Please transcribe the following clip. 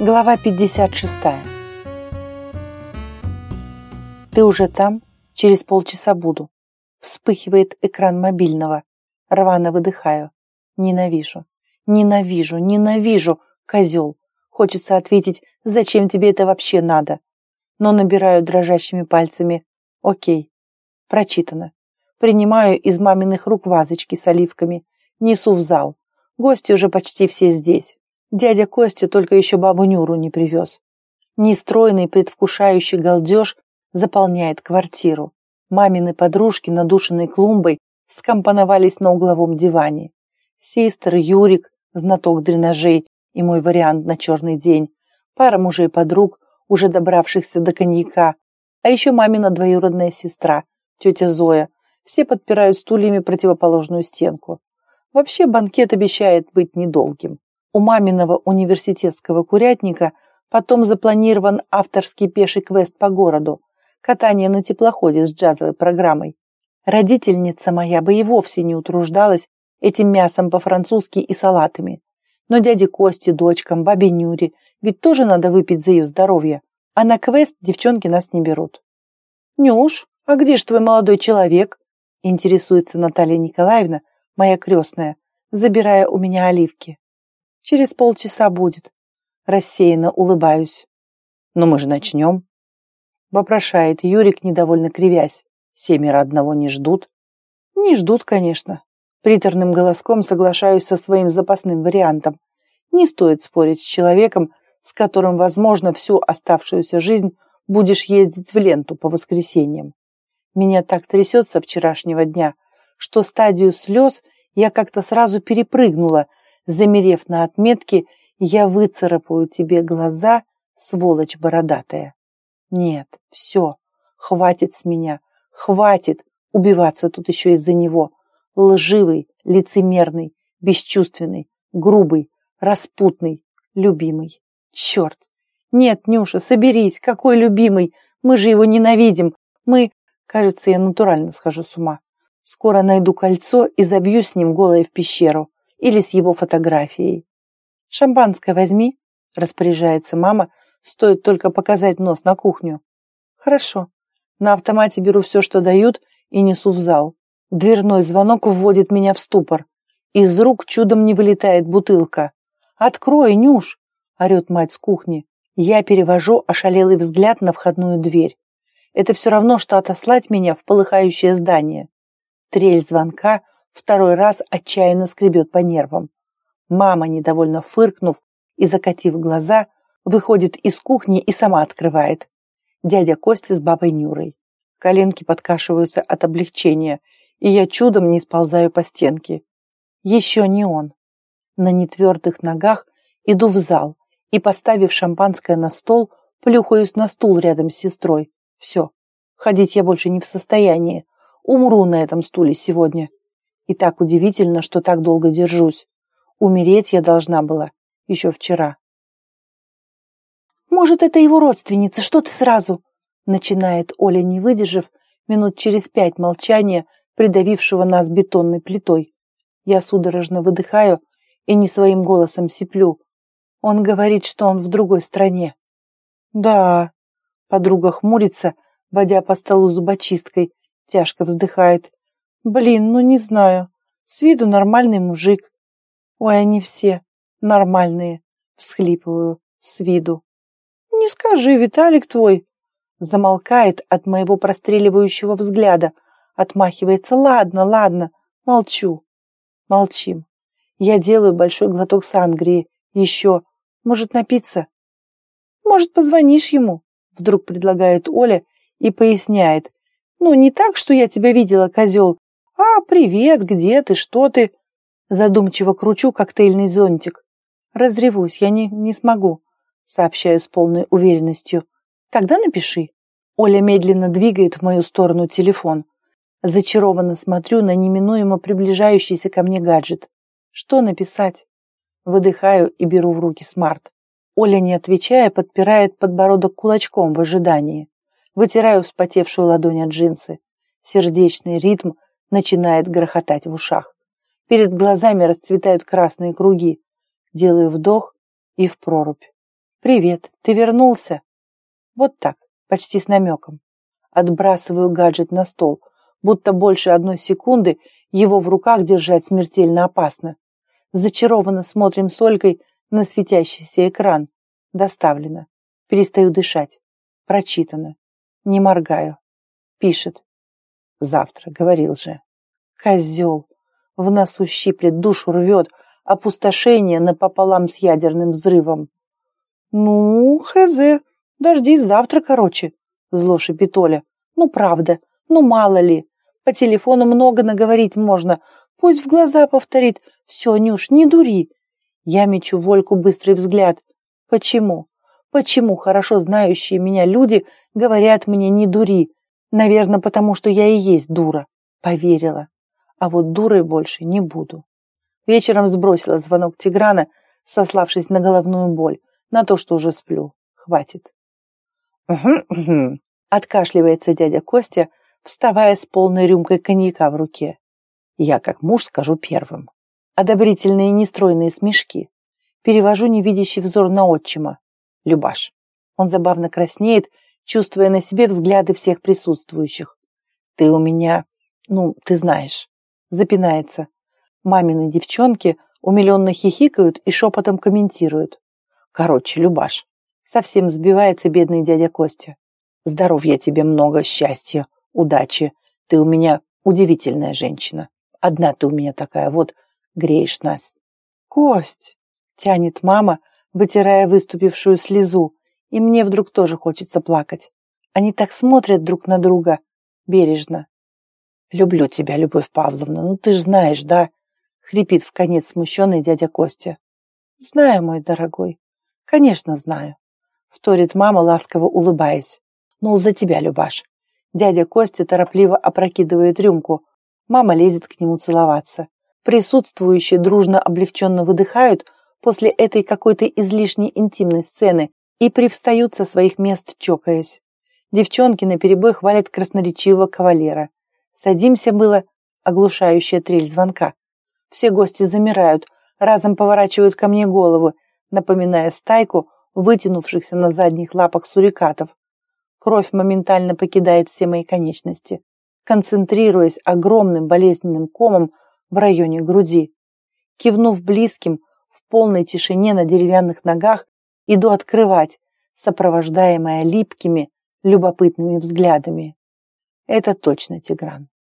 Глава 56. Ты уже там? Через полчаса буду. Вспыхивает экран мобильного. Рвано выдыхаю. Ненавижу. Ненавижу, ненавижу, козел. Хочется ответить, зачем тебе это вообще надо? Но набираю дрожащими пальцами. Окей. Прочитано. Принимаю из маминых рук вазочки с оливками. Несу в зал. Гости уже почти все здесь. Дядя Костя только еще бабу Нюру не привез. Нестройный предвкушающий галдеж заполняет квартиру. Мамины подружки, надушенной клумбой, скомпоновались на угловом диване. Систер, Юрик, знаток дренажей и мой вариант на черный день, пара мужей-подруг, уже добравшихся до коньяка, а еще мамина двоюродная сестра, тетя Зоя, все подпирают стульями противоположную стенку. Вообще банкет обещает быть недолгим. У маминого университетского курятника потом запланирован авторский пеший квест по городу, катание на теплоходе с джазовой программой. Родительница моя бы и вовсе не утруждалась этим мясом по-французски и салатами. Но дяде Косте, дочкам, бабе Нюре ведь тоже надо выпить за ее здоровье. А на квест девчонки нас не берут. «Нюш, а где ж твой молодой человек?» интересуется Наталья Николаевна, моя крестная, забирая у меня оливки. Через полчаса будет. Рассеянно улыбаюсь. Но мы же начнем. Вопрошает Юрик, недовольно кривясь. Семеро одного не ждут. Не ждут, конечно. Приторным голоском соглашаюсь со своим запасным вариантом. Не стоит спорить с человеком, с которым, возможно, всю оставшуюся жизнь будешь ездить в ленту по воскресеньям. Меня так трясет со вчерашнего дня, что стадию слез я как-то сразу перепрыгнула – Замерев на отметке, я выцарапаю тебе глаза, сволочь бородатая. Нет, все, хватит с меня, хватит убиваться тут еще из-за него. Лживый, лицемерный, бесчувственный, грубый, распутный, любимый. Черт! Нет, Нюша, соберись, какой любимый? Мы же его ненавидим. Мы... Кажется, я натурально схожу с ума. Скоро найду кольцо и забью с ним голое в пещеру или с его фотографией. «Шампанское возьми», – распоряжается мама, стоит только показать нос на кухню. «Хорошо. На автомате беру все, что дают, и несу в зал. Дверной звонок вводит меня в ступор. Из рук чудом не вылетает бутылка. «Открой, Нюш!» – орет мать с кухни. Я перевожу ошалелый взгляд на входную дверь. Это все равно, что отослать меня в полыхающее здание. Трель звонка второй раз отчаянно скребет по нервам. Мама, недовольно фыркнув и закатив глаза, выходит из кухни и сама открывает. Дядя Костя с бабой Нюрой. Коленки подкашиваются от облегчения, и я чудом не сползаю по стенке. Еще не он. На нетвердых ногах иду в зал и, поставив шампанское на стол, плюхаюсь на стул рядом с сестрой. Все, ходить я больше не в состоянии. Умру на этом стуле сегодня. И так удивительно, что так долго держусь. Умереть я должна была еще вчера. «Может, это его родственница, что ты сразу?» Начинает Оля, не выдержав, минут через пять молчания, придавившего нас бетонной плитой. Я судорожно выдыхаю и не своим голосом сиплю. Он говорит, что он в другой стране. «Да», — подруга хмурится, водя по столу зубочисткой, тяжко вздыхает. Блин, ну не знаю. С виду нормальный мужик. Ой, они все нормальные. Всхлипываю с виду. Не скажи, Виталик твой. Замолкает от моего простреливающего взгляда. Отмахивается. Ладно, ладно. Молчу. Молчим. Я делаю большой глоток сангрии. Еще. Может напиться? Может, позвонишь ему? Вдруг предлагает Оля и поясняет. Ну, не так, что я тебя видела, козел, «А, привет, где ты, что ты?» Задумчиво кручу коктейльный зонтик. «Разревусь, я не, не смогу», сообщаю с полной уверенностью. «Тогда напиши». Оля медленно двигает в мою сторону телефон. Зачарованно смотрю на неминуемо приближающийся ко мне гаджет. Что написать? Выдыхаю и беру в руки смарт. Оля, не отвечая, подпирает подбородок кулачком в ожидании. Вытираю вспотевшую ладонь от джинсы. Сердечный ритм начинает грохотать в ушах. Перед глазами расцветают красные круги. Делаю вдох и в прорубь. «Привет, ты вернулся?» Вот так, почти с намеком. Отбрасываю гаджет на стол, будто больше одной секунды его в руках держать смертельно опасно. Зачарованно смотрим с Олькой на светящийся экран. Доставлено. Перестаю дышать. Прочитано. Не моргаю. Пишет. Завтра, говорил же. Козел. В носу щиплет, душу рвет. Опустошение напополам с ядерным взрывом. Ну, хз, дождись завтра, короче. Зло шипит Оля. Ну, правда. Ну, мало ли. По телефону много наговорить можно. Пусть в глаза повторит. Все, Нюш, не дури. Я мечу Вольку быстрый взгляд. Почему? Почему хорошо знающие меня люди говорят мне «не дури»? Наверное, потому что я и есть дура. Поверила. А вот дурой больше не буду. Вечером сбросила звонок Тиграна, сославшись на головную боль, на то, что уже сплю. Хватит. «Угу, откашливается дядя Костя, вставая с полной рюмкой коньяка в руке. Я, как муж, скажу первым. Одобрительные нестройные смешки. Перевожу невидящий взор на отчима. Любаш. Он забавно краснеет, чувствуя на себе взгляды всех присутствующих. Ты у меня, ну, ты знаешь. Запинается. Мамины девчонки умиленно хихикают и шепотом комментируют. Короче, Любаш. Совсем сбивается бедный дядя Костя. Здоровья тебе много, счастья, удачи. Ты у меня удивительная женщина. Одна ты у меня такая, вот, греешь нас. Кость, тянет мама, вытирая выступившую слезу, и мне вдруг тоже хочется плакать. Они так смотрят друг на друга, бережно. «Люблю тебя, Любовь Павловна, ну ты ж знаешь, да?» — хрипит в конец смущенный дядя Костя. «Знаю, мой дорогой, конечно знаю», — вторит мама, ласково улыбаясь. «Ну, за тебя, Любаш». Дядя Костя торопливо опрокидывает рюмку. Мама лезет к нему целоваться. Присутствующие дружно облегченно выдыхают, после этой какой-то излишней интимной сцены и привстают со своих мест, чокаясь. Девчонки наперебой хвалят красноречивого кавалера. Садимся было оглушающая трель звонка. Все гости замирают, разом поворачивают ко мне голову, напоминая стайку вытянувшихся на задних лапах сурикатов. Кровь моментально покидает все мои конечности, концентрируясь огромным болезненным комом в районе груди. Кивнув близким, полной тишине на деревянных ногах иду открывать, сопровождаемая липкими, любопытными взглядами. Это точно Тигран.